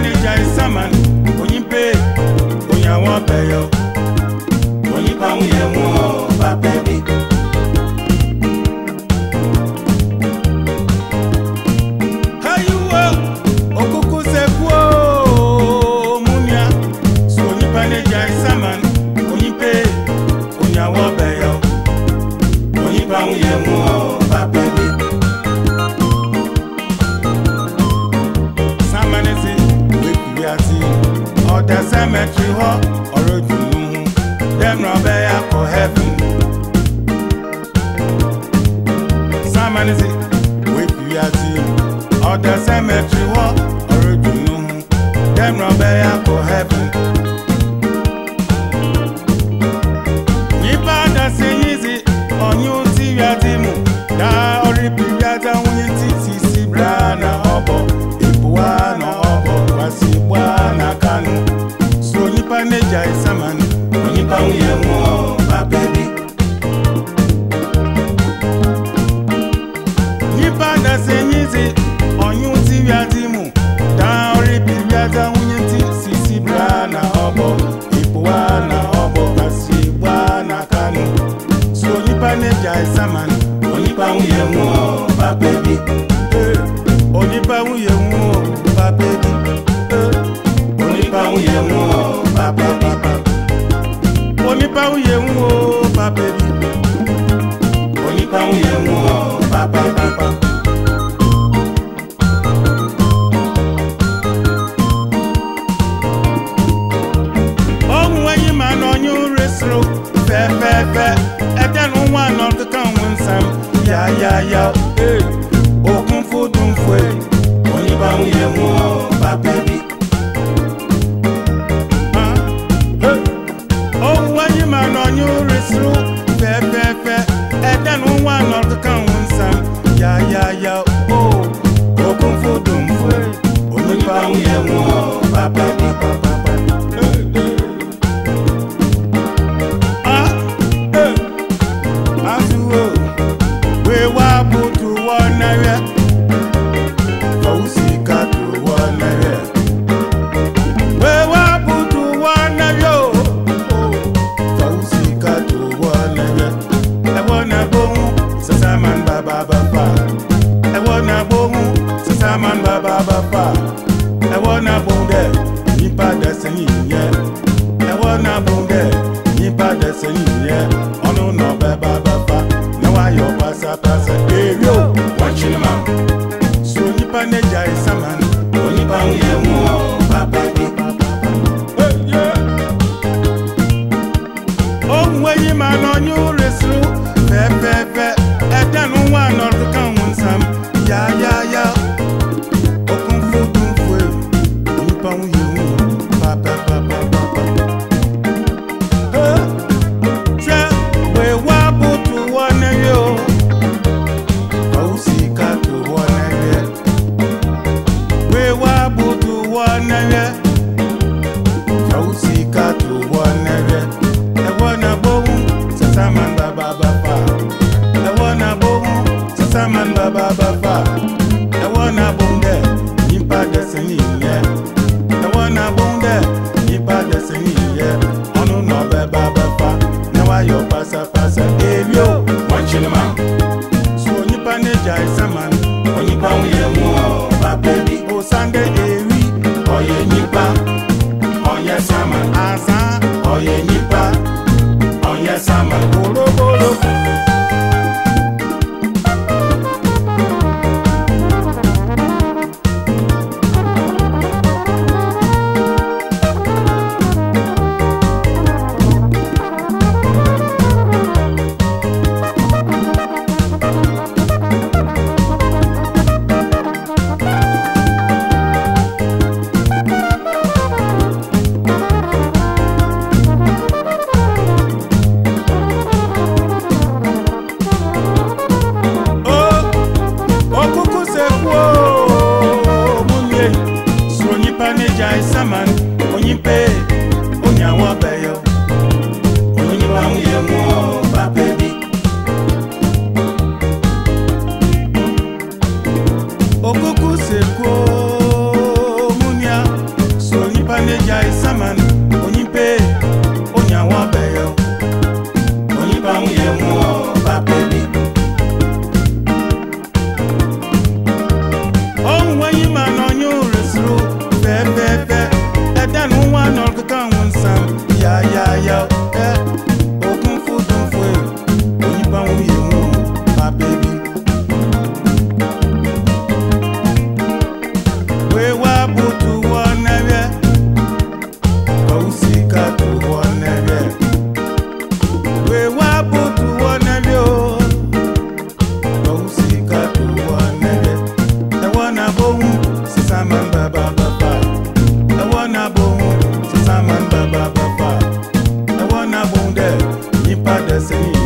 Johnny Jackson. mɛtri hɔ ɔrɔ dunu ho dɛ mmerɛ ɔbɛyɛ akɔ heaven sama ne se woepi wiase mu ɔdɛ sɛ mɛtri hɔ ɔrɔ dunu ho dɛ mmerɛ ɔbɛyɛ akɔ heaven nnipa da se nyi se ɔnye wo ti wiase mu daa ɔrepi wiase ho nye ti sisi braa na ɔbɔ comunhão. òyìnbá òye ń wo papa. mi. òyìnbá òye ń wo papa. bàbá. ohun ẹyin máa nọ yín rẹsìrò fẹ́fẹ́fẹ́ ẹ̀dẹ́nu wà nọ kankan wọn sàn yáyáyá òkun fún dùn fún ẹ òyìnbá òye ń wo. ẹwọ na gbohun man máa ń bàbá bàbá ẹwọ na gbohun dẹ yípadà sẹ́yìn yẹn ẹwọ na gbohun dẹ yípadà sẹ́yìn yẹn ọ̀nà ọ̀nà bàbá bàbá náà wáyọ̀ pásápásá èrè o wọ́n ṣì máa so nípa nẹ́jà ìsámánì onípa ń yẹ̀wò. mama. Asa. Oye, okokuseko ¡Sí!